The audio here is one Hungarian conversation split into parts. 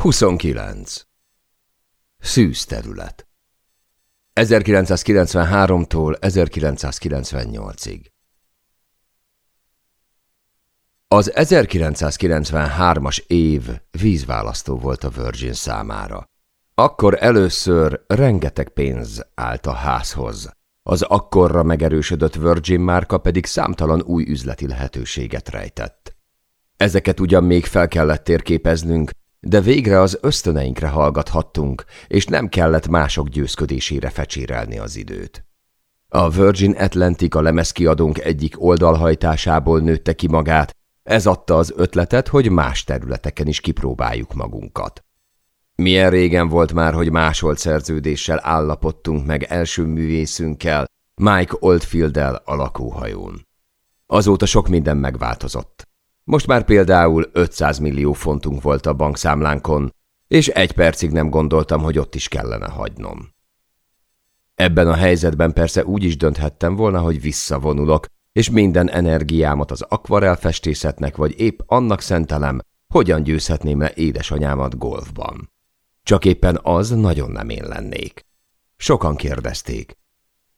29. Szűz terület 1993-tól 1998-ig Az 1993-as év vízválasztó volt a Virgin számára. Akkor először rengeteg pénz állt a házhoz. Az akkorra megerősödött Virgin márka pedig számtalan új üzleti lehetőséget rejtett. Ezeket ugyan még fel kellett térképeznünk, de végre az ösztöneinkre hallgathattunk, és nem kellett mások győzködésére fecsérelni az időt. A Virgin Atlantic a lemezkiadónk egyik oldalhajtásából nőtte ki magát, ez adta az ötletet, hogy más területeken is kipróbáljuk magunkat. Milyen régen volt már, hogy másolt szerződéssel állapodtunk meg első művészünkkel, Mike Oldfield-el a lakóhajón. Azóta sok minden megváltozott. Most már például 500 millió fontunk volt a bankszámlánkon, és egy percig nem gondoltam, hogy ott is kellene hagynom. Ebben a helyzetben persze úgy is dönthettem volna, hogy visszavonulok, és minden energiámat az akvarel festészetnek vagy épp annak szentelem, hogyan győzhetném le édesanyámat golfban. Csak éppen az nagyon nem én lennék. Sokan kérdezték,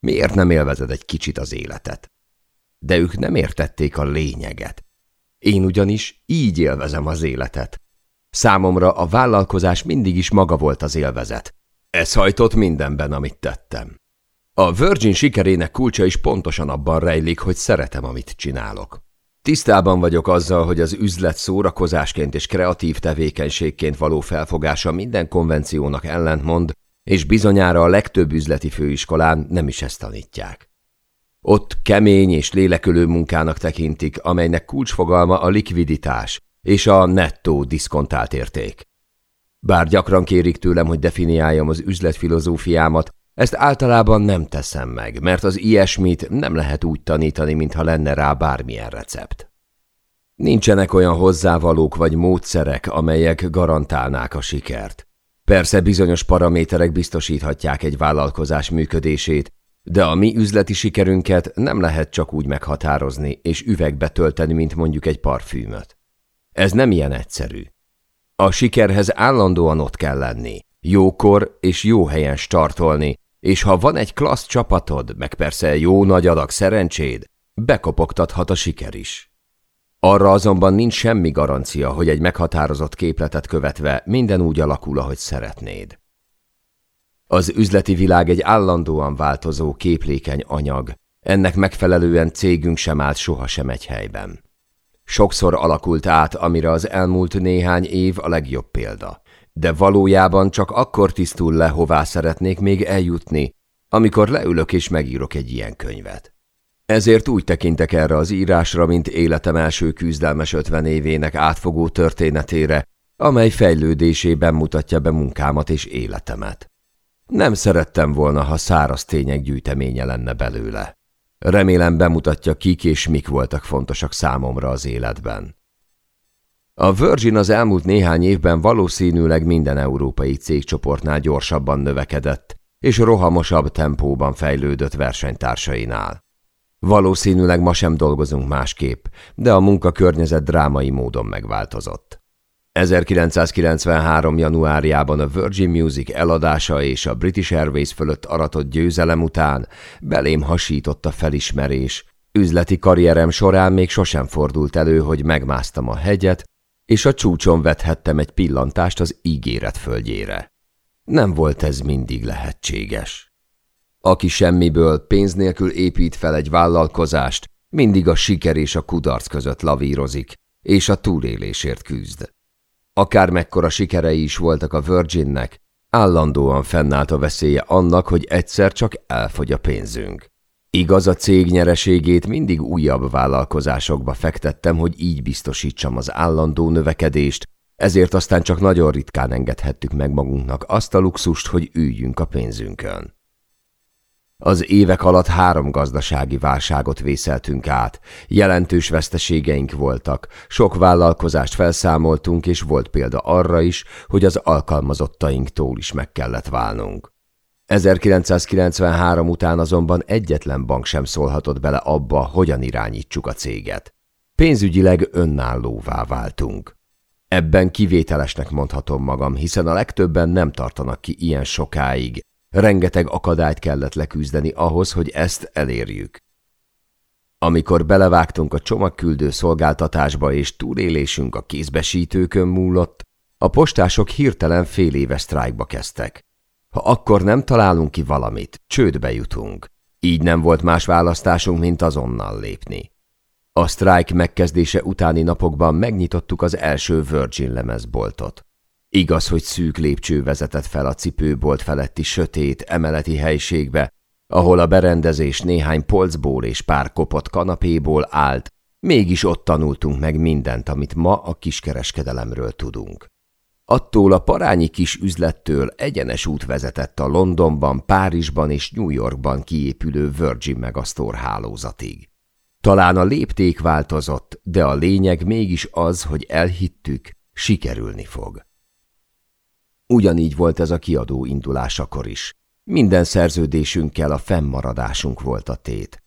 miért nem élvezed egy kicsit az életet? De ők nem értették a lényeget. Én ugyanis így élvezem az életet. Számomra a vállalkozás mindig is maga volt az élvezet. Ez hajtott mindenben, amit tettem. A Virgin sikerének kulcsa is pontosan abban rejlik, hogy szeretem, amit csinálok. Tisztában vagyok azzal, hogy az üzlet szórakozásként és kreatív tevékenységként való felfogása minden konvenciónak ellentmond, és bizonyára a legtöbb üzleti főiskolán nem is ezt tanítják. Ott kemény és lélekölő munkának tekintik, amelynek kulcsfogalma a likviditás és a nettó diszkontált érték. Bár gyakran kérik tőlem, hogy definiáljam az üzletfilozófiámat, ezt általában nem teszem meg, mert az ilyesmit nem lehet úgy tanítani, mintha lenne rá bármilyen recept. Nincsenek olyan hozzávalók vagy módszerek, amelyek garantálnák a sikert. Persze bizonyos paraméterek biztosíthatják egy vállalkozás működését, de a mi üzleti sikerünket nem lehet csak úgy meghatározni és üvegbe tölteni, mint mondjuk egy parfümöt. Ez nem ilyen egyszerű. A sikerhez állandóan ott kell lenni, jókor és jó helyen startolni, és ha van egy klassz csapatod, meg persze jó nagy adag szerencséd, bekopogtathat a siker is. Arra azonban nincs semmi garancia, hogy egy meghatározott képletet követve minden úgy alakul, ahogy szeretnéd. Az üzleti világ egy állandóan változó, képlékeny anyag, ennek megfelelően cégünk sem állt sohasem egy helyben. Sokszor alakult át, amire az elmúlt néhány év a legjobb példa, de valójában csak akkor tisztul le, hová szeretnék még eljutni, amikor leülök és megírok egy ilyen könyvet. Ezért úgy tekintek erre az írásra, mint életem első küzdelmes ötven évének átfogó történetére, amely fejlődésében mutatja be munkámat és életemet. Nem szerettem volna, ha száraz tények gyűjteménye lenne belőle. Remélem bemutatja, kik és mik voltak fontosak számomra az életben. A Virgin az elmúlt néhány évben valószínűleg minden európai cégcsoportnál gyorsabban növekedett, és rohamosabb tempóban fejlődött versenytársainál. Valószínűleg ma sem dolgozunk másképp, de a munkakörnyezet drámai módon megváltozott. 1993. januárjában a Virgin Music eladása és a British Airways fölött aratott győzelem után belém hasított a felismerés. Üzleti karrierem során még sosem fordult elő, hogy megmásztam a hegyet, és a csúcson vethettem egy pillantást az ígéret földjére. Nem volt ez mindig lehetséges. Aki semmiből, pénz nélkül épít fel egy vállalkozást, mindig a siker és a kudarc között lavírozik, és a túlélésért küzd. Akár mekkora sikerei is voltak a Virginnek, állandóan fennállt a veszélye annak, hogy egyszer csak elfogy a pénzünk. Igaz, a cég nyereségét mindig újabb vállalkozásokba fektettem, hogy így biztosítsam az állandó növekedést, ezért aztán csak nagyon ritkán engedhettük meg magunknak azt a luxust, hogy üljünk a pénzünkön. Az évek alatt három gazdasági válságot vészeltünk át, jelentős veszteségeink voltak, sok vállalkozást felszámoltunk, és volt példa arra is, hogy az alkalmazottainktól is meg kellett válnunk. 1993 után azonban egyetlen bank sem szólhatott bele abba, hogyan irányítsuk a céget. Pénzügyileg önállóvá váltunk. Ebben kivételesnek mondhatom magam, hiszen a legtöbben nem tartanak ki ilyen sokáig. Rengeteg akadályt kellett leküzdeni ahhoz, hogy ezt elérjük. Amikor belevágtunk a csomagküldő szolgáltatásba és túlélésünk a kézbesítőkön múlott, a postások hirtelen fél éves sztrájkba kezdtek. Ha akkor nem találunk ki valamit, csődbe jutunk. Így nem volt más választásunk, mint azonnal lépni. A sztrájk megkezdése utáni napokban megnyitottuk az első Virgin lemezboltot. Igaz, hogy szűk lépcső vezetett fel a cipőbolt feletti sötét, emeleti helységbe, ahol a berendezés néhány polcból és pár kopott kanapéból állt, mégis ott tanultunk meg mindent, amit ma a kiskereskedelemről tudunk. Attól a parányi kis üzlettől egyenes út vezetett a Londonban, Párizsban és New Yorkban kiépülő Virgin Megastore hálózatig. Talán a lépték változott, de a lényeg mégis az, hogy elhittük, sikerülni fog. Ugyanígy volt ez a kiadó indulásakor is. Minden szerződésünkkel a fennmaradásunk volt a tét.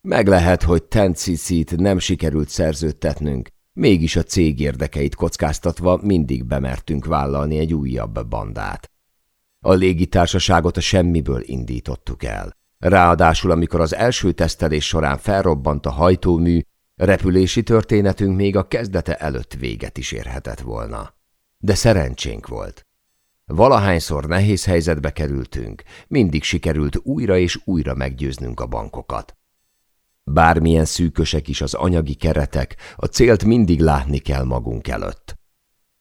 Meg lehet, hogy Tencicit nem sikerült szerződtetnünk, mégis a cég érdekeit kockáztatva mindig bemertünk vállalni egy újabb bandát. A légitársaságot a semmiből indítottuk el. Ráadásul, amikor az első tesztelés során felrobbant a hajtómű, repülési történetünk még a kezdete előtt véget is érhetett volna. De szerencsénk volt. Valahányszor nehéz helyzetbe kerültünk, mindig sikerült újra és újra meggyőznünk a bankokat. Bármilyen szűkösek is az anyagi keretek, a célt mindig látni kell magunk előtt.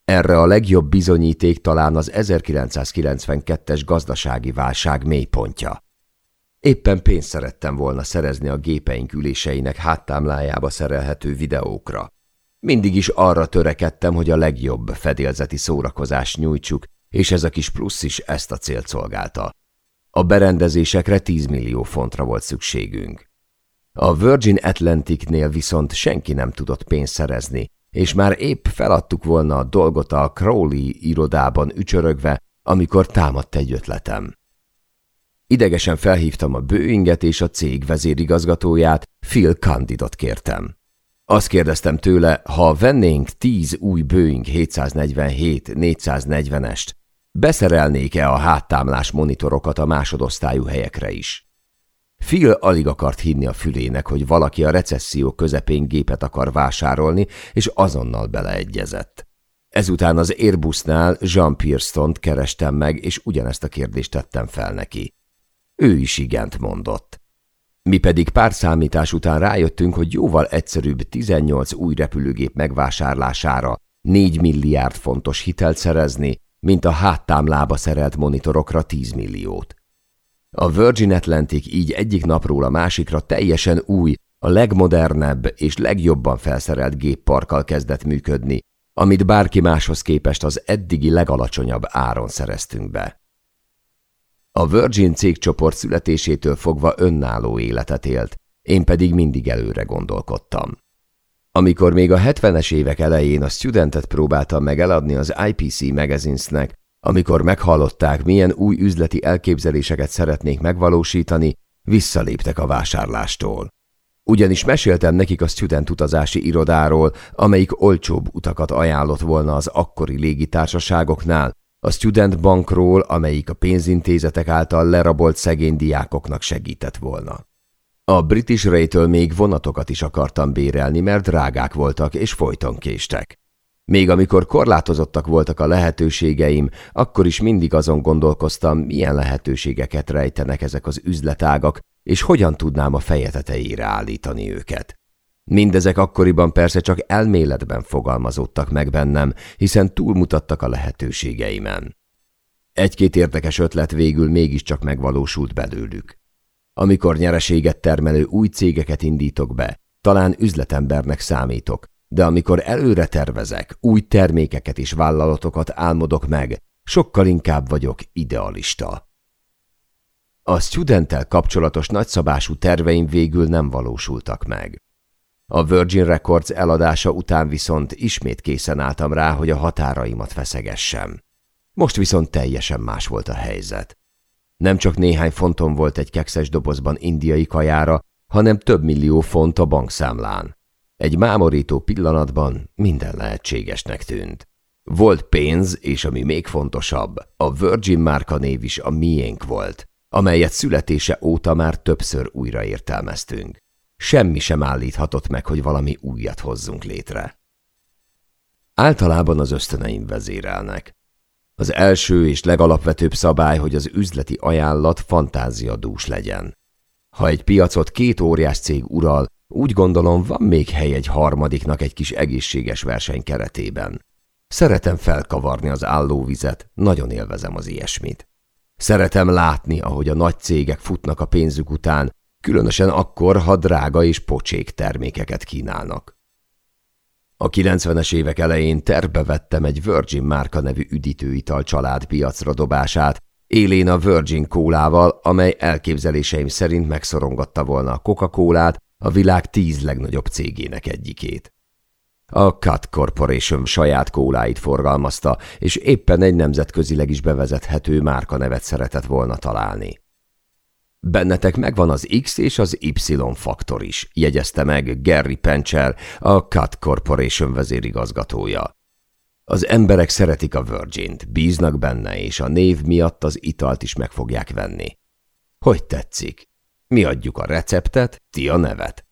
Erre a legjobb bizonyíték talán az 1992-es gazdasági válság mélypontja. Éppen pénzt szerettem volna szerezni a gépeink üléseinek háttámlájába szerelhető videókra. Mindig is arra törekedtem, hogy a legjobb fedélzeti szórakozást nyújtsuk, és ez a kis plusz is ezt a célt szolgálta. A berendezésekre 10 millió fontra volt szükségünk. A Virgin Atlanticnél viszont senki nem tudott pénzt szerezni, és már épp feladtuk volna a dolgot a Crowley irodában ücsörögve, amikor támadt egy ötletem. Idegesen felhívtam a Boeinget és a cég vezérigazgatóját, Phil Candidot kértem. Azt kérdeztem tőle, ha vennénk tíz új Boeing 747-440-est, beszerelnék-e a háttámlás monitorokat a másodosztályú helyekre is. Phil alig akart hinni a fülének, hogy valaki a recesszió közepén gépet akar vásárolni, és azonnal beleegyezett. Ezután az Airbusnál Jean Pierston-t kerestem meg, és ugyanezt a kérdést tettem fel neki. Ő is igent mondott. Mi pedig pár számítás után rájöttünk, hogy jóval egyszerűbb 18 új repülőgép megvásárlására 4 milliárd fontos hitelt szerezni, mint a háttámlába szerelt monitorokra 10 milliót. A Virgin Atlantic így egyik napról a másikra teljesen új, a legmodernebb és legjobban felszerelt gépparkkal kezdett működni, amit bárki máshoz képest az eddigi legalacsonyabb áron szereztünk be. A Virgin cégcsoport születésétől fogva önálló életet élt, én pedig mindig előre gondolkodtam. Amikor még a 70-es évek elején a Studentet próbáltam meg eladni az IPC Magazinesnek, amikor meghallották, milyen új üzleti elképzeléseket szeretnék megvalósítani, visszaléptek a vásárlástól. Ugyanis meséltem nekik a student utazási irodáról, amelyik olcsóbb utakat ajánlott volna az akkori légitársaságoknál, a Student Bankról, amelyik a pénzintézetek által lerabolt szegény diákoknak segített volna. A British Ray-től még vonatokat is akartam bérelni, mert drágák voltak és folyton késtek. Még amikor korlátozottak voltak a lehetőségeim, akkor is mindig azon gondolkoztam, milyen lehetőségeket rejtenek ezek az üzletágak, és hogyan tudnám a feje tetejére állítani őket. Mindezek akkoriban persze csak elméletben fogalmazódtak meg bennem, hiszen túlmutattak a lehetőségeimen. Egy-két érdekes ötlet végül mégiscsak megvalósult belőlük. Amikor nyereséget termelő új cégeket indítok be, talán üzletembernek számítok, de amikor előre tervezek, új termékeket és vállalatokat álmodok meg, sokkal inkább vagyok idealista. A studenttel kapcsolatos nagyszabású terveim végül nem valósultak meg. A Virgin Records eladása után viszont ismét készen álltam rá, hogy a határaimat feszegessem. Most viszont teljesen más volt a helyzet. Nem csak néhány fonton volt egy kekszes dobozban indiai kajára, hanem több millió font a bankszámlán. Egy mámorító pillanatban minden lehetségesnek tűnt. Volt pénz, és ami még fontosabb, a Virgin márka név is a miénk volt, amelyet születése óta már többször újraértelmeztünk. Semmi sem állíthatott meg, hogy valami újat hozzunk létre. Általában az ösztöneim vezérelnek. Az első és legalapvetőbb szabály, hogy az üzleti ajánlat fantáziadús legyen. Ha egy piacot két óriás cég ural, úgy gondolom van még hely egy harmadiknak egy kis egészséges verseny keretében. Szeretem felkavarni az állóvizet, nagyon élvezem az ilyesmit. Szeretem látni, ahogy a nagy cégek futnak a pénzük után, különösen akkor, ha drága és pocsék termékeket kínálnak. A 90-es évek elején terbe vettem egy Virgin márka nevű üdítőital család piacra dobását, élén a Virgin kólával, amely elképzeléseim szerint megszorongatta volna a Coca-Colát, a világ tíz legnagyobb cégének egyikét. A Cut Corporation saját kóláit forgalmazta, és éppen egy nemzetközileg is bevezethető márka nevet szeretett volna találni. Bennetek megvan az X és az Y faktor is, jegyezte meg Gary Penchel, a Cut Corporation vezérigazgatója. Az emberek szeretik a Virgin-t, bíznak benne, és a név miatt az italt is meg fogják venni. Hogy tetszik? Mi adjuk a receptet, ti a nevet.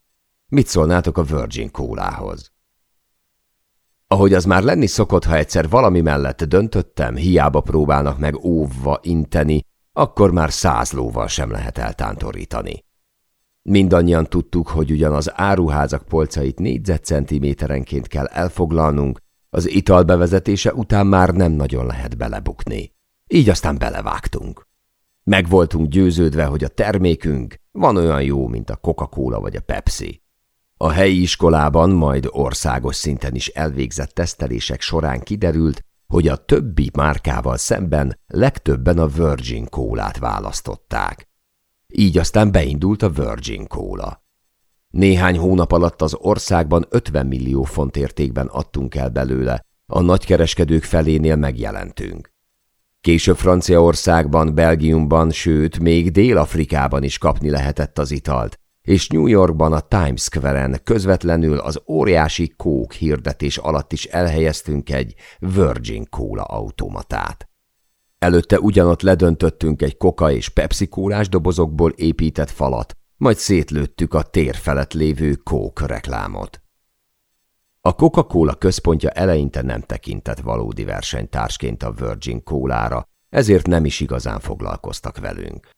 Mit szólnátok a Virgin kólához? Ahogy az már lenni szokott, ha egyszer valami mellett döntöttem, hiába próbálnak meg óvva inteni, akkor már száz lóval sem lehet eltántorítani. Mindannyian tudtuk, hogy ugyan az áruházak polcait négyzetcentiméterenként kell elfoglalnunk, az ital bevezetése után már nem nagyon lehet belebukni. Így aztán belevágtunk. Meg voltunk győződve, hogy a termékünk van olyan jó, mint a Coca-Cola vagy a Pepsi. A helyi iskolában, majd országos szinten is elvégzett tesztelések során kiderült, hogy a többi márkával szemben legtöbben a Virgin Cola-t választották. Így aztán beindult a Virgin Cola. Néhány hónap alatt az országban 50 millió font értékben adtunk el belőle, a nagykereskedők felénél megjelentünk. Később Franciaországban, Belgiumban, sőt, még Dél-Afrikában is kapni lehetett az italt, és New Yorkban a Times Square-en közvetlenül az óriási kók hirdetés alatt is elhelyeztünk egy Virgin Cola automatát. Előtte ugyanott ledöntöttünk egy koka és pepsi kólás dobozokból épített falat, majd szétlőttük a tér felett lévő kók reklámot. A Coca-Cola központja eleinte nem tekintett valódi versenytársként a Virgin Cola-ra, ezért nem is igazán foglalkoztak velünk.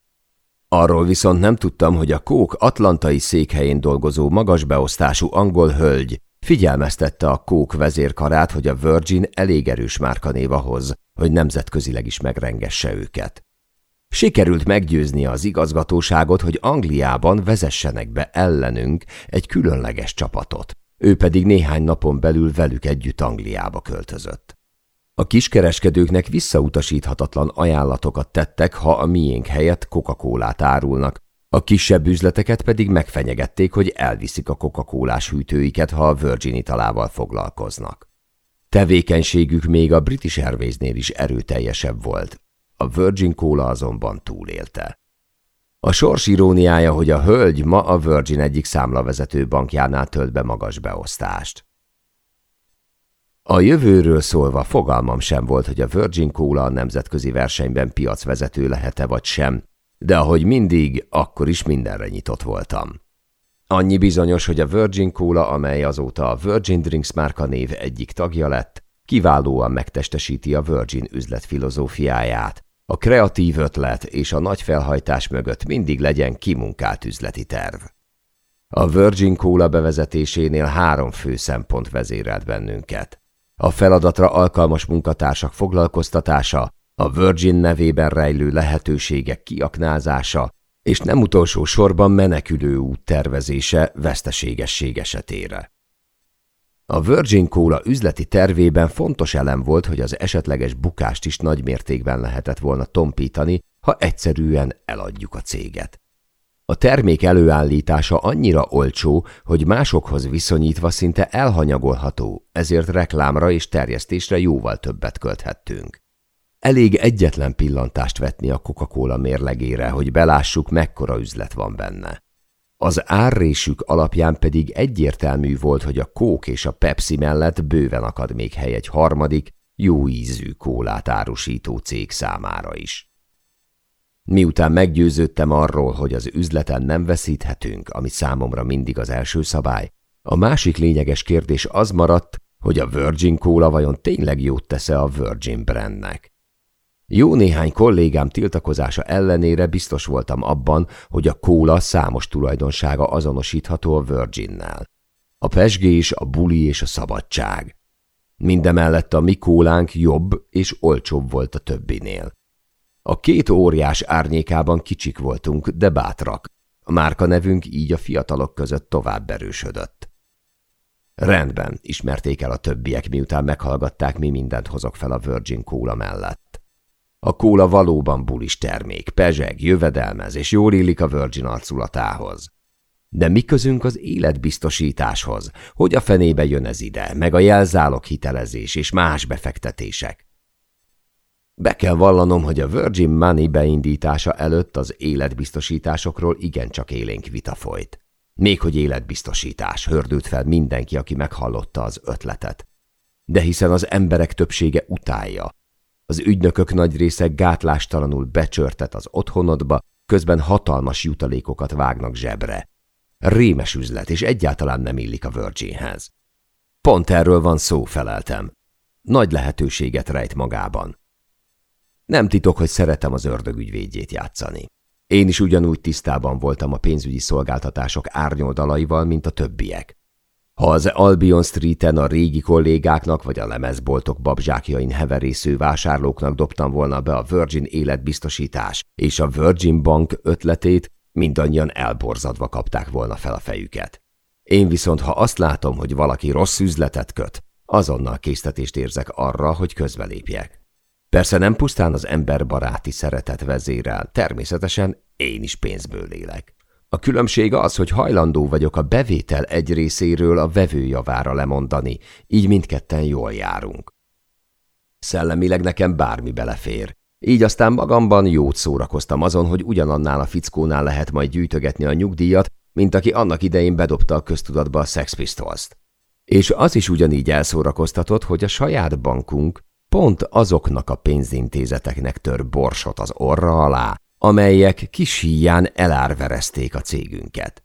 Arról viszont nem tudtam, hogy a kók atlantai székhelyén dolgozó magas beosztású angol hölgy figyelmeztette a kók vezérkarát, hogy a Virgin elég erős márkanév ahhoz, hogy nemzetközileg is megrengesse őket. Sikerült meggyőzni az igazgatóságot, hogy Angliában vezessenek be ellenünk egy különleges csapatot. Ő pedig néhány napon belül velük együtt Angliába költözött. A kiskereskedőknek visszautasíthatatlan ajánlatokat tettek, ha a miénk helyett coca árulnak, a kisebb üzleteket pedig megfenyegették, hogy elviszik a coca hűtőiket, ha a Virgin italával foglalkoznak. Tevékenységük még a British Airwaysnél is erőteljesebb volt. A Virgin Cola azonban túlélte. A sors iróniája, hogy a hölgy ma a Virgin egyik számlavezető bankjánál tölt be magas beosztást. A jövőről szólva fogalmam sem volt, hogy a Virgin Cola a nemzetközi versenyben piacvezető lehet-e vagy sem, de ahogy mindig, akkor is mindenre nyitott voltam. Annyi bizonyos, hogy a Virgin Cola, amely azóta a Virgin Drinks márka név egyik tagja lett, kiválóan megtestesíti a Virgin üzlet filozófiáját. A kreatív ötlet és a nagy felhajtás mögött mindig legyen kimunkált üzleti terv. A Virgin Cola bevezetésénél három fő szempont vezérelt bennünket a feladatra alkalmas munkatársak foglalkoztatása, a Virgin nevében rejlő lehetőségek kiaknázása, és nem utolsó sorban menekülő út tervezése veszteségesség esetére. A Virgin Cola üzleti tervében fontos elem volt, hogy az esetleges bukást is nagy mértékben lehetett volna tompítani, ha egyszerűen eladjuk a céget. A termék előállítása annyira olcsó, hogy másokhoz viszonyítva szinte elhanyagolható, ezért reklámra és terjesztésre jóval többet költhettünk. Elég egyetlen pillantást vetni a Coca-Cola mérlegére, hogy belássuk, mekkora üzlet van benne. Az árrésük alapján pedig egyértelmű volt, hogy a Coke és a Pepsi mellett bőven akad még hely egy harmadik, jó ízű kólát árusító cég számára is. Miután meggyőződtem arról, hogy az üzleten nem veszíthetünk, ami számomra mindig az első szabály, a másik lényeges kérdés az maradt, hogy a Virgin Cola vajon tényleg jót tesz-e a Virgin brandnek. Jó néhány kollégám tiltakozása ellenére biztos voltam abban, hogy a kóla számos tulajdonsága azonosítható a Virginnel. A pesgés, a buli és a szabadság. Mindemellett a mi kólánk jobb és olcsóbb volt a többinél. A két óriás árnyékában kicsik voltunk, de bátrak. A márka nevünk így a fiatalok között tovább erősödött. Rendben, ismerték el a többiek, miután meghallgatták, mi mindent hozok fel a Virgin Cola mellett. A kóla valóban bulis termék, pezseg, jövedelmez, és jól illik a Virgin arculatához. De mi közünk az életbiztosításhoz? Hogy a fenébe jön ez ide, meg a jelzálog hitelezés és más befektetések? Be kell vallanom, hogy a Virgin Money beindítása előtt az életbiztosításokról igencsak élénk vita folyt. Még hogy életbiztosítás, hördült fel mindenki, aki meghallotta az ötletet. De hiszen az emberek többsége utálja. Az ügynökök nagy része gátlástalanul becsörtet az otthonodba, közben hatalmas jutalékokat vágnak zsebre. Rémes üzlet, és egyáltalán nem illik a Virginhez. Pont erről van szó, feleltem. Nagy lehetőséget rejt magában. Nem titok, hogy szeretem az ördögügyvédjét játszani. Én is ugyanúgy tisztában voltam a pénzügyi szolgáltatások árnyoldalaival, mint a többiek. Ha az Albion Street-en a régi kollégáknak vagy a lemezboltok babzsákjain heverésző vásárlóknak dobtam volna be a Virgin életbiztosítás és a Virgin Bank ötletét, mindannyian elborzadva kapták volna fel a fejüket. Én viszont, ha azt látom, hogy valaki rossz üzletet köt, azonnal késztetést érzek arra, hogy közbelépjek. Persze nem pusztán az emberbaráti szeretet vezérel, természetesen én is pénzből lélek. A különbség az, hogy hajlandó vagyok a bevétel egy részéről a vevő javára lemondani, így mindketten jól járunk. Szellemileg nekem bármi belefér. Így aztán magamban jót szórakoztam azon, hogy ugyanannál a fickónál lehet majd gyűjtögetni a nyugdíjat, mint aki annak idején bedobta a köztudatba a Sex Pistols-t. És az is ugyanígy elszórakoztatott, hogy a saját bankunk pont azoknak a pénzintézeteknek tör borsot az orra alá, amelyek kis híján elárverezték a cégünket.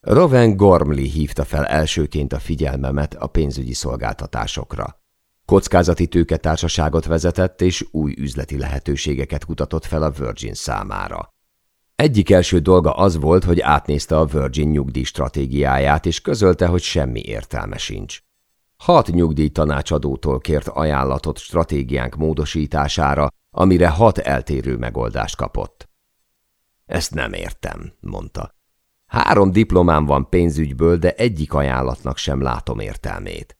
Roven Gormley hívta fel elsőként a figyelmemet a pénzügyi szolgáltatásokra. Kockázati tőketársaságot vezetett és új üzleti lehetőségeket kutatott fel a Virgin számára. Egyik első dolga az volt, hogy átnézte a Virgin nyugdíj stratégiáját, és közölte, hogy semmi értelme sincs. Hat nyugdíjtanácsadótól kért ajánlatot stratégiánk módosítására, amire hat eltérő megoldást kapott. Ezt nem értem, mondta. Három diplomám van pénzügyből, de egyik ajánlatnak sem látom értelmét.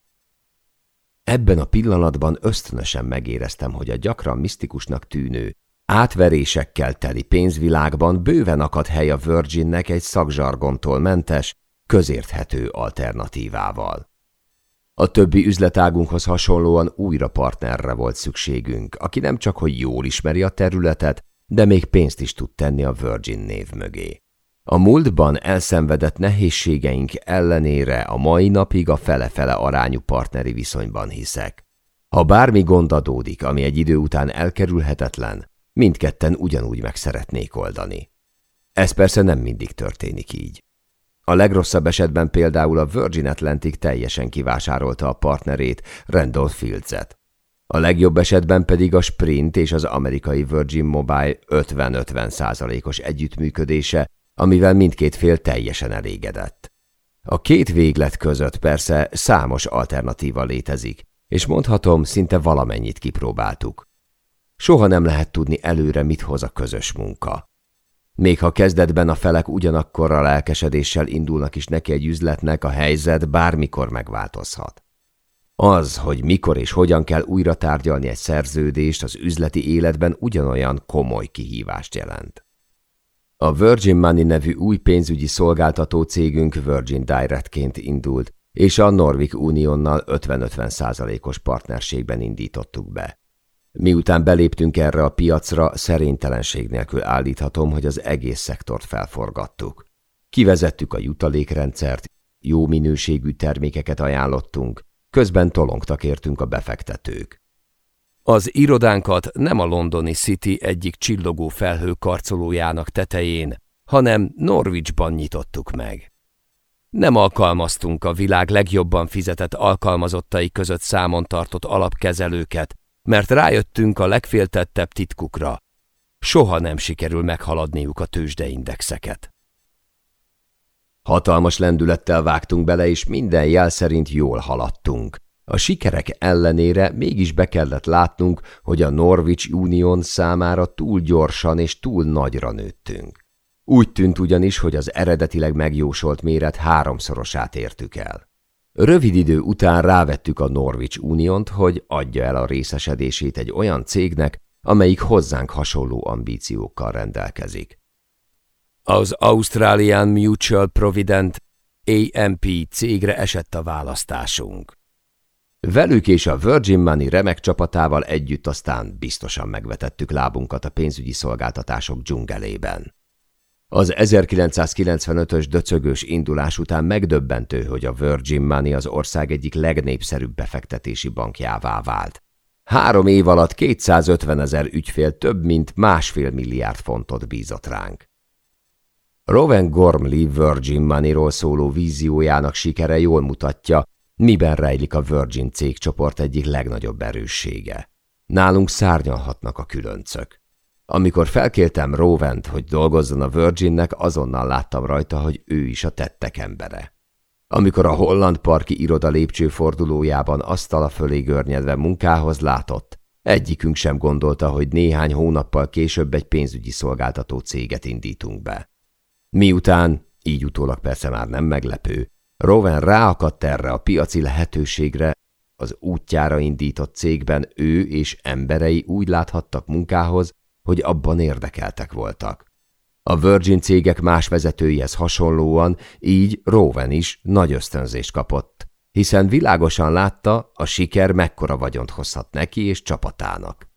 Ebben a pillanatban ösztönösen megéreztem, hogy a gyakran misztikusnak tűnő, átverésekkel teli pénzvilágban bőven akad hely a Virginnek egy szakzsargontól mentes, közérthető alternatívával. A többi üzletágunkhoz hasonlóan újra partnerre volt szükségünk, aki nem csak hogy jól ismeri a területet, de még pénzt is tud tenni a Virgin név mögé. A múltban elszenvedett nehézségeink ellenére a mai napig a fele-fele arányú partneri viszonyban hiszek. Ha bármi gond adódik, ami egy idő után elkerülhetetlen, mindketten ugyanúgy meg szeretnék oldani. Ez persze nem mindig történik így. A legrosszabb esetben például a Virgin Atlantic teljesen kivásárolta a partnerét, Randolph Fields-et. A legjobb esetben pedig a Sprint és az amerikai Virgin Mobile 50-50 százalékos együttműködése, amivel mindkét fél teljesen elégedett. A két véglet között persze számos alternatíva létezik, és mondhatom, szinte valamennyit kipróbáltuk. Soha nem lehet tudni előre, mit hoz a közös munka. Még ha kezdetben a felek ugyanakkorra lelkesedéssel indulnak is neki egy üzletnek, a helyzet bármikor megváltozhat. Az, hogy mikor és hogyan kell újra tárgyalni egy szerződést az üzleti életben ugyanolyan komoly kihívást jelent. A Virgin Money nevű új pénzügyi szolgáltató cégünk Virgin Directként indult, és a Norvik Unionnal 50-50 százalékos partnerségben indítottuk be. Miután beléptünk erre a piacra, szerénytelenség nélkül állíthatom, hogy az egész szektort felforgattuk. Kivezettük a jutalékrendszert, jó minőségű termékeket ajánlottunk, közben tolongtak értünk a befektetők. Az irodánkat nem a londoni City egyik csillogó felhő karcolójának tetején, hanem Norwichban nyitottuk meg. Nem alkalmaztunk a világ legjobban fizetett alkalmazottai között számon tartott alapkezelőket, mert rájöttünk a legféltettebb titkukra. Soha nem sikerül meghaladniuk a tőzsdeindexeket. Hatalmas lendülettel vágtunk bele, és minden jel szerint jól haladtunk. A sikerek ellenére mégis be kellett látnunk, hogy a Norwich Union számára túl gyorsan és túl nagyra nőttünk. Úgy tűnt ugyanis, hogy az eredetileg megjósolt méret háromszorosát értük el. Rövid idő után rávettük a Norwich Uniont, hogy adja el a részesedését egy olyan cégnek, amelyik hozzánk hasonló ambíciókkal rendelkezik. Az Australian Mutual Provident AMP cégre esett a választásunk. Velük és a Virgin Money remek csapatával együtt aztán biztosan megvetettük lábunkat a pénzügyi szolgáltatások dzsungelében. Az 1995-ös döcögős indulás után megdöbbentő, hogy a Virgin Money az ország egyik legnépszerűbb befektetési bankjává vált. Három év alatt 250 ezer ügyfél több mint másfél milliárd fontot bízott ránk. Rowan Gormley Virgin Money-ról szóló víziójának sikere jól mutatja, miben rejlik a Virgin cégcsoport egyik legnagyobb erőssége. Nálunk szárnyalhatnak a különcök. Amikor felkértem Rovent, hogy dolgozzon a Virginnek, azonnal láttam rajta, hogy ő is a tettek embere. Amikor a holland parki iroda lépcsőfordulójában asztala fölé görnyedve munkához látott, egyikünk sem gondolta, hogy néhány hónappal később egy pénzügyi szolgáltató céget indítunk be. Miután, így utólag persze már nem meglepő, Rowan ráakadt erre a piaci lehetőségre, az útjára indított cégben ő és emberei úgy láthattak munkához, hogy abban érdekeltek voltak. A Virgin cégek más vezetőihez hasonlóan, így Rowan is nagy ösztönzést kapott, hiszen világosan látta, a siker mekkora vagyont hozhat neki és csapatának.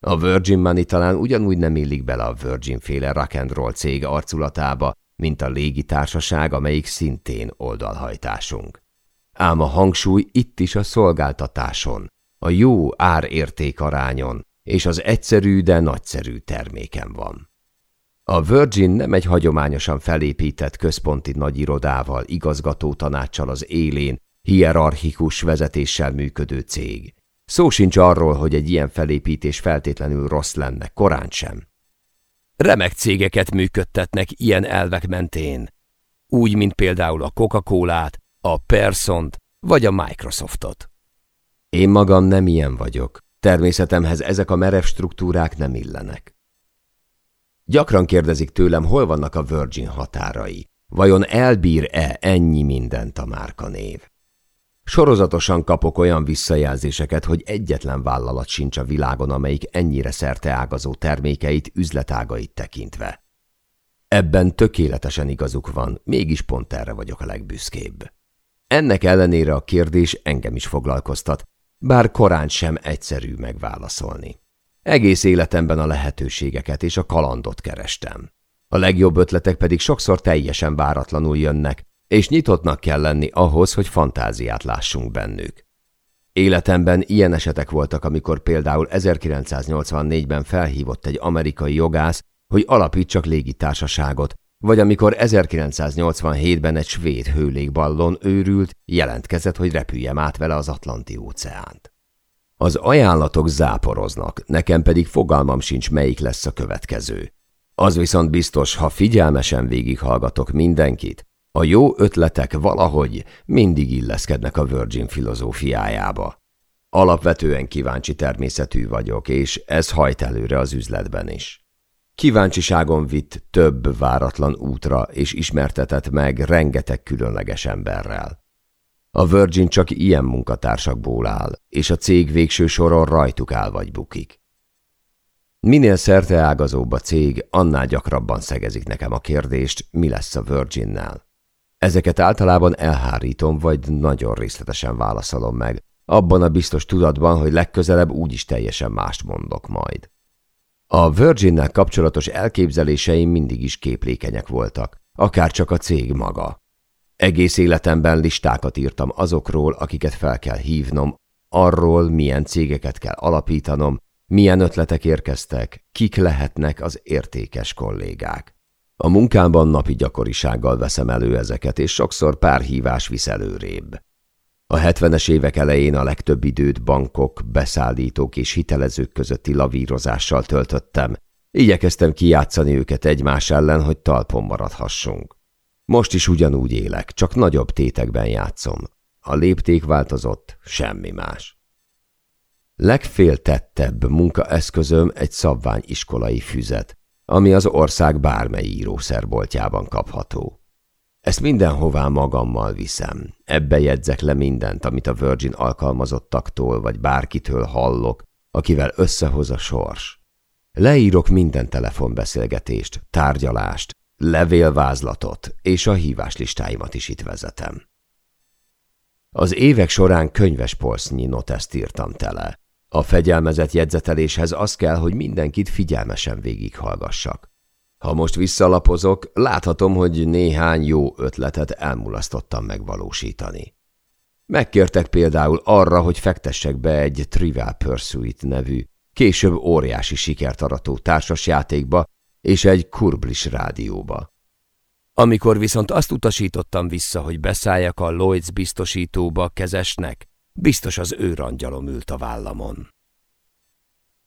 A Virgin Money talán ugyanúgy nem illik bele a Virgin féle rock and roll cég arculatába, mint a légitársaság, amelyik szintén oldalhajtásunk. Ám a hangsúly itt is a szolgáltatáson, a jó ár-érték arányon, és az egyszerű, de nagyszerű terméken van. A Virgin nem egy hagyományosan felépített központi nagyirodával, igazgató tanácssal az élén, hierarchikus vezetéssel működő cég. Szó sincs arról, hogy egy ilyen felépítés feltétlenül rossz lenne, korán sem. Remek cégeket működtetnek ilyen elvek mentén, úgy, mint például a Coca-Colát, a Persont vagy a Microsoftot. Én magam nem ilyen vagyok, Természetemhez ezek a merev struktúrák nem illenek. Gyakran kérdezik tőlem, hol vannak a Virgin határai. Vajon elbír-e ennyi mindent a márkanév? Sorozatosan kapok olyan visszajelzéseket, hogy egyetlen vállalat sincs a világon, amelyik ennyire szerteágazó termékeit, üzletágait tekintve. Ebben tökéletesen igazuk van, mégis pont erre vagyok a legbüszkébb. Ennek ellenére a kérdés engem is foglalkoztat, bár korán sem egyszerű megválaszolni. Egész életemben a lehetőségeket és a kalandot kerestem. A legjobb ötletek pedig sokszor teljesen váratlanul jönnek, és nyitottnak kell lenni ahhoz, hogy fantáziát lássunk bennük. Életemben ilyen esetek voltak, amikor például 1984-ben felhívott egy amerikai jogász, hogy alapítsak légitársaságot, vagy amikor 1987-ben egy svéd hőlégballon őrült, jelentkezett, hogy repüljem át vele az Atlanti óceánt. Az ajánlatok záporoznak, nekem pedig fogalmam sincs, melyik lesz a következő. Az viszont biztos, ha figyelmesen végighallgatok mindenkit, a jó ötletek valahogy mindig illeszkednek a Virgin filozófiájába. Alapvetően kíváncsi természetű vagyok, és ez hajt előre az üzletben is. Kíváncsiságon vitt több váratlan útra, és ismertetett meg rengeteg különleges emberrel. A Virgin csak ilyen munkatársakból áll, és a cég végső soron rajtuk áll vagy bukik. Minél ágazóbb a cég, annál gyakrabban szegezik nekem a kérdést, mi lesz a Virginnel. Ezeket általában elhárítom, vagy nagyon részletesen válaszolom meg, abban a biztos tudatban, hogy legközelebb úgyis teljesen mást mondok majd. A Virginnel kapcsolatos elképzeléseim mindig is képlékenyek voltak, akár csak a cég maga. Egész életemben listákat írtam azokról, akiket fel kell hívnom, arról, milyen cégeket kell alapítanom, milyen ötletek érkeztek, kik lehetnek az értékes kollégák. A munkámban napi gyakorisággal veszem elő ezeket, és sokszor pár hívás visz előrébb. A 70-es évek elején a legtöbb időt bankok, beszállítók és hitelezők közötti lavírozással töltöttem. Igyekeztem kijátszani őket egymás ellen, hogy talpon maradhassunk. Most is ugyanúgy élek, csak nagyobb tétekben játszom. A lépték változott, semmi más. Legféltettebb munkaeszközöm egy szabvány iskolai füzet, ami az ország bármely írószerboltjában kapható. Ezt mindenhová magammal viszem. Ebbe jegyzek le mindent, amit a Virgin alkalmazottaktól vagy bárkitől hallok, akivel összehoz a sors. Leírok minden telefonbeszélgetést, tárgyalást, levélvázlatot, és a híváslistáimat is itt vezetem. Az évek során könyves polsznyi noteszt írtam tele. A fegyelmezett jegyzeteléshez az kell, hogy mindenkit figyelmesen végighallgassak. Ha most visszalapozok, láthatom, hogy néhány jó ötletet elmulasztottam megvalósítani. Megkértek például arra, hogy fektessek be egy Trivial Pursuit nevű, később óriási sikert arató társasjátékba és egy kurblis rádióba. Amikor viszont azt utasítottam vissza, hogy beszálljak a Lloyds biztosítóba kezesnek, biztos az őrangyalom ült a vállamon.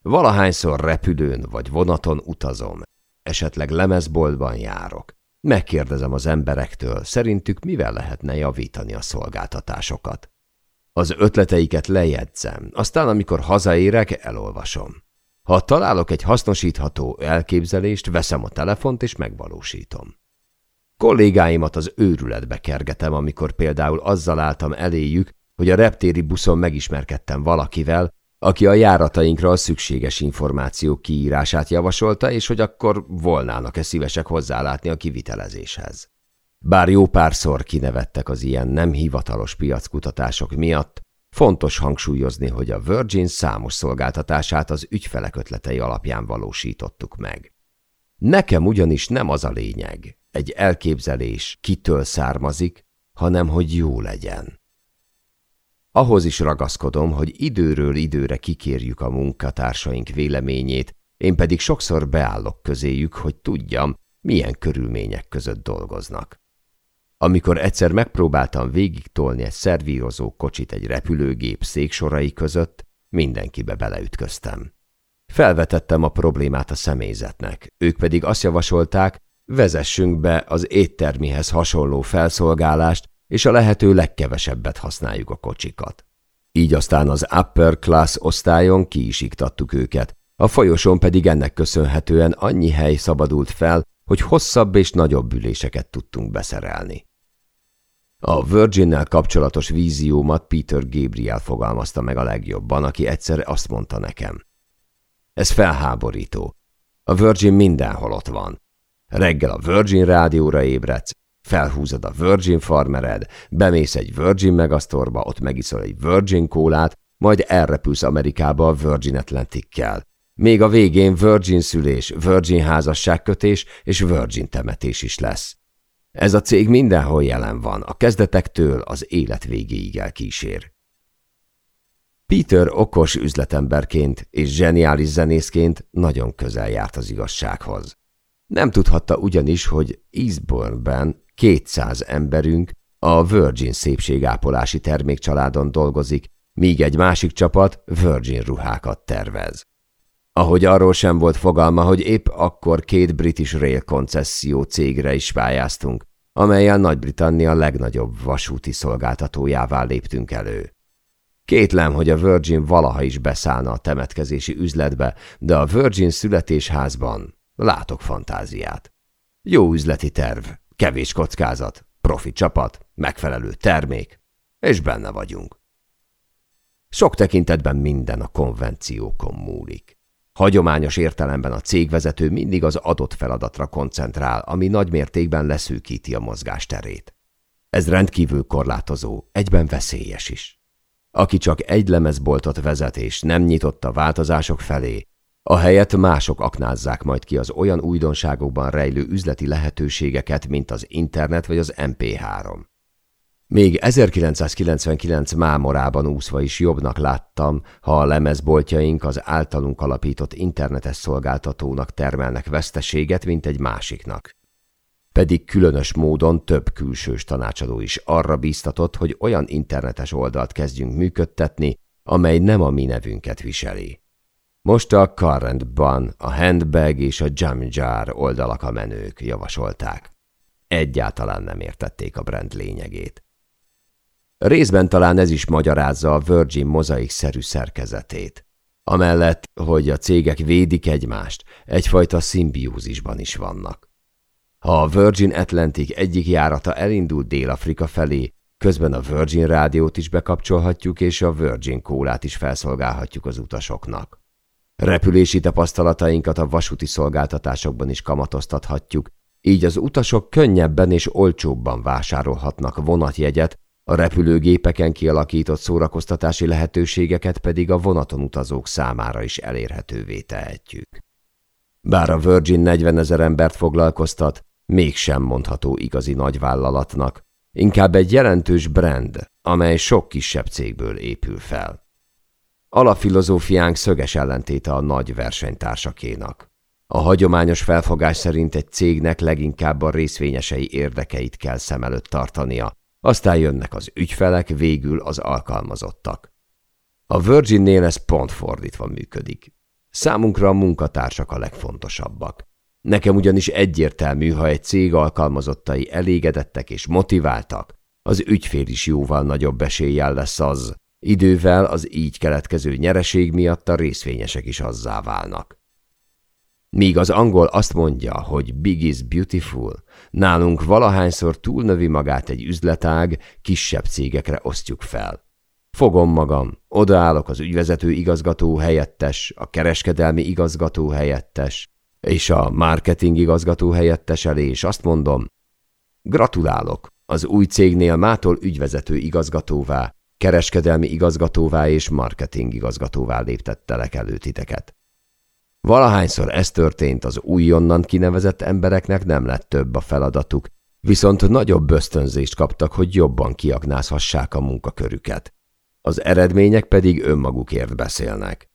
Valahányszor repülőn vagy vonaton utazom, esetleg lemezboltban járok. Megkérdezem az emberektől, szerintük mivel lehetne javítani a szolgáltatásokat. Az ötleteiket lejegyzem, aztán amikor hazaérek, elolvasom. Ha találok egy hasznosítható elképzelést, veszem a telefont és megvalósítom. Kollégáimat az őrületbe kergetem, amikor például azzal álltam eléjük, hogy a reptéri buszon megismerkedtem valakivel, aki a járatainkra a szükséges információk kiírását javasolta, és hogy akkor volnának-e szívesek hozzálátni a kivitelezéshez. Bár jó párszor kinevettek az ilyen nem hivatalos piackutatások miatt, fontos hangsúlyozni, hogy a Virgin számos szolgáltatását az ügyfelek ötletei alapján valósítottuk meg. Nekem ugyanis nem az a lényeg, egy elképzelés kitől származik, hanem hogy jó legyen. Ahhoz is ragaszkodom, hogy időről időre kikérjük a munkatársaink véleményét, én pedig sokszor beállok közéjük, hogy tudjam, milyen körülmények között dolgoznak. Amikor egyszer megpróbáltam végigtolni egy szervírozó kocsit egy repülőgép széksorai között, mindenkibe beleütköztem. Felvetettem a problémát a személyzetnek, ők pedig azt javasolták, vezessünk be az éttermihez hasonló felszolgálást, és a lehető legkevesebbet használjuk a kocsikat. Így aztán az upper class osztályon ki is iktattuk őket, a folyosón pedig ennek köszönhetően annyi hely szabadult fel, hogy hosszabb és nagyobb üléseket tudtunk beszerelni. A Virginnel kapcsolatos víziómat Peter Gabriel fogalmazta meg a legjobban, aki egyszer azt mondta nekem. Ez felháborító. A Virgin mindenhol ott van. Reggel a Virgin rádióra ébredsz, felhúzod a Virgin Farmered, bemész egy Virgin Megasztorba, ott megiszol egy Virgin kólát, majd elrepülsz Amerikába a Virgin Atlantic-kel. Még a végén Virgin szülés, Virgin házasságkötés és Virgin temetés is lesz. Ez a cég mindenhol jelen van, a kezdetektől az élet végéig elkísér. Peter okos üzletemberként és zseniális zenészként nagyon közel járt az igazsághoz. Nem tudhatta ugyanis, hogy Eastbourne-ben 200 emberünk a Virgin szépségápolási termékcsaládon dolgozik, míg egy másik csapat Virgin ruhákat tervez. Ahogy arról sem volt fogalma, hogy épp akkor két British Rail koncesszió cégre is pályáztunk, amelyen Nagy-Britannia legnagyobb vasúti szolgáltatójává léptünk elő. Kétlem, hogy a Virgin valaha is beszállna a temetkezési üzletbe, de a Virgin születésházban látok fantáziát. Jó üzleti terv, Kevés kockázat, profi csapat, megfelelő termék, és benne vagyunk. Sok tekintetben minden a konvenciókon múlik. Hagyományos értelemben a cégvezető mindig az adott feladatra koncentrál, ami nagymértékben leszűkíti a mozgásterét. Ez rendkívül korlátozó, egyben veszélyes is. Aki csak egy lemezboltot vezet és nem nyitott a változások felé, a helyet mások aknázzák majd ki az olyan újdonságokban rejlő üzleti lehetőségeket, mint az internet vagy az MP3. Még 1999 mámorában úszva is jobbnak láttam, ha a lemezboltjaink az általunk alapított internetes szolgáltatónak termelnek veszteséget, mint egy másiknak. Pedig különös módon több külsős tanácsadó is arra bíztatott, hogy olyan internetes oldalt kezdjünk működtetni, amely nem a mi nevünket viseli. Most a Currentban a Handbag és a Jamjar oldalak a menők, javasolták. Egyáltalán nem értették a brand lényegét. Részben talán ez is magyarázza a Virgin mozaik-szerű szerkezetét. Amellett, hogy a cégek védik egymást, egyfajta szimbiózisban is vannak. Ha a Virgin Atlantic egyik járata elindul Dél-Afrika felé, közben a Virgin rádiót is bekapcsolhatjuk, és a Virgin kólát is felszolgálhatjuk az utasoknak. Repülési tapasztalatainkat a vasúti szolgáltatásokban is kamatoztathatjuk, így az utasok könnyebben és olcsóbban vásárolhatnak vonatjegyet, a repülőgépeken kialakított szórakoztatási lehetőségeket pedig a vonaton utazók számára is elérhetővé tehetjük. Bár a Virgin 40 ezer embert foglalkoztat, mégsem mondható igazi nagyvállalatnak, inkább egy jelentős brand, amely sok kisebb cégből épül fel. Alapfilozófiánk szöges ellentéte a nagy versenytársakénak. A hagyományos felfogás szerint egy cégnek leginkább a részvényesei érdekeit kell szem előtt tartania, aztán jönnek az ügyfelek, végül az alkalmazottak. A Virginnél ez pont fordítva működik. Számunkra a munkatársak a legfontosabbak. Nekem ugyanis egyértelmű, ha egy cég alkalmazottai elégedettek és motiváltak, az ügyfél is jóval nagyobb eséllyel lesz az, idővel az így keletkező nyereség miatt a részvényesek is azzá válnak. Míg az angol azt mondja, hogy big is beautiful, nálunk valahányszor túlnövi magát egy üzletág, kisebb cégekre osztjuk fel. Fogom magam, odaállok az ügyvezető igazgató helyettes, a kereskedelmi igazgató helyettes és a marketing igazgató helyettes elé, és azt mondom, gratulálok, az új cégnél mától ügyvezető igazgatóvá, kereskedelmi igazgatóvá és marketing igazgatóvá léptettelek elő titeket. Valahányszor ez történt, az újonnan kinevezett embereknek nem lett több a feladatuk, viszont nagyobb ösztönzést kaptak, hogy jobban kiaknázhassák a munkakörüket. Az eredmények pedig önmagukért beszélnek.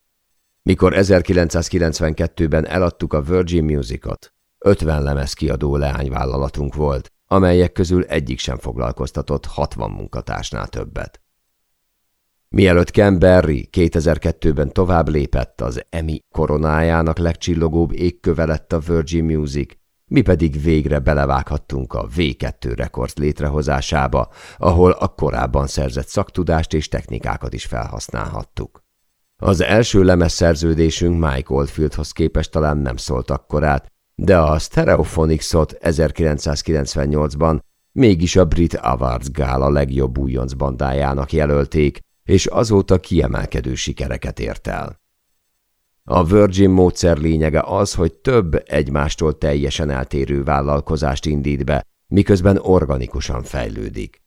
Mikor 1992-ben eladtuk a Virgin Musicot, 50 lemez kiadó leányvállalatunk volt, amelyek közül egyik sem foglalkoztatott 60 munkatársnál többet. Mielőtt Ken Berry 2002-ben tovább lépett az Emmy koronájának legcsillogóbb égköve lett a Virgin Music, mi pedig végre belevághattunk a V2 Records létrehozásába, ahol a korábban szerzett szaktudást és technikákat is felhasználhattuk. Az első lemezszerződésünk Mike Oldfieldhoz képest talán nem szólt akkorát, de a Stereophonicsot 1998-ban mégis a Brit Awards Gála legjobb újonc bandájának jelölték, és azóta kiemelkedő sikereket ért el. A Virgin módszer lényege az, hogy több egymástól teljesen eltérő vállalkozást indít be, miközben organikusan fejlődik.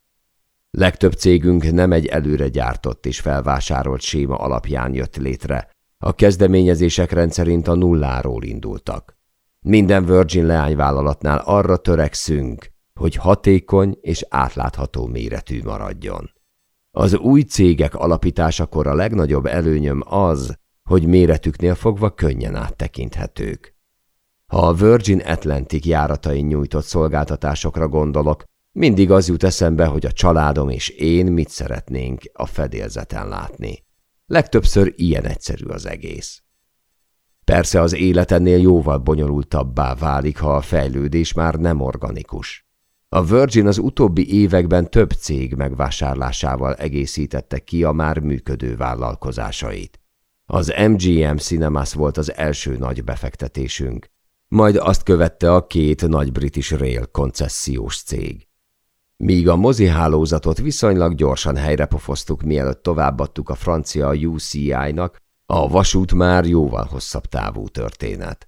Legtöbb cégünk nem egy előre gyártott és felvásárolt séma alapján jött létre. A kezdeményezések rendszerint a nulláról indultak. Minden Virgin leányvállalatnál arra törekszünk, hogy hatékony és átlátható méretű maradjon. Az új cégek alapításakor a legnagyobb előnyöm az, hogy méretüknél fogva könnyen áttekinthetők. Ha a Virgin Atlantic járatain nyújtott szolgáltatásokra gondolok, mindig az jut eszembe, hogy a családom és én mit szeretnénk a fedélzeten látni. Legtöbbször ilyen egyszerű az egész. Persze az élet ennél jóval bonyolultabbá válik, ha a fejlődés már nem organikus. A Virgin az utóbbi években több cég megvásárlásával egészítette ki a már működő vállalkozásait. Az MGM Cinemas volt az első nagy befektetésünk, majd azt követte a két nagy British Rail koncesziós cég. Míg a mozi hálózatot viszonylag gyorsan helyrepofoztuk, mielőtt továbbadtuk a francia UCI-nak, a vasút már jóval hosszabb távú történet.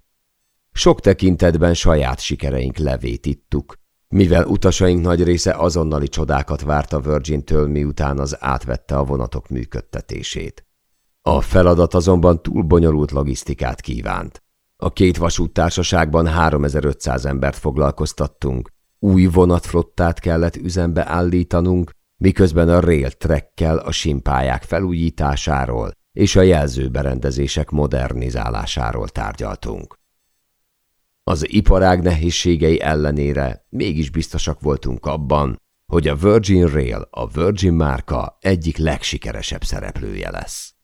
Sok tekintetben saját sikereink levét ittuk, mivel utasaink nagy része azonnali csodákat várt a Virgin-től, miután az átvette a vonatok működtetését. A feladat azonban túl bonyolult logisztikát kívánt. A két vasúttársaságban 3500 embert foglalkoztattunk, új vonatflottát kellett üzembe állítanunk, miközben a rail trekkel a simpályák felújításáról és a jelzőberendezések modernizálásáról tárgyaltunk. Az iparág nehézségei ellenére mégis biztosak voltunk abban, hogy a Virgin Rail a Virgin márka egyik legsikeresebb szereplője lesz.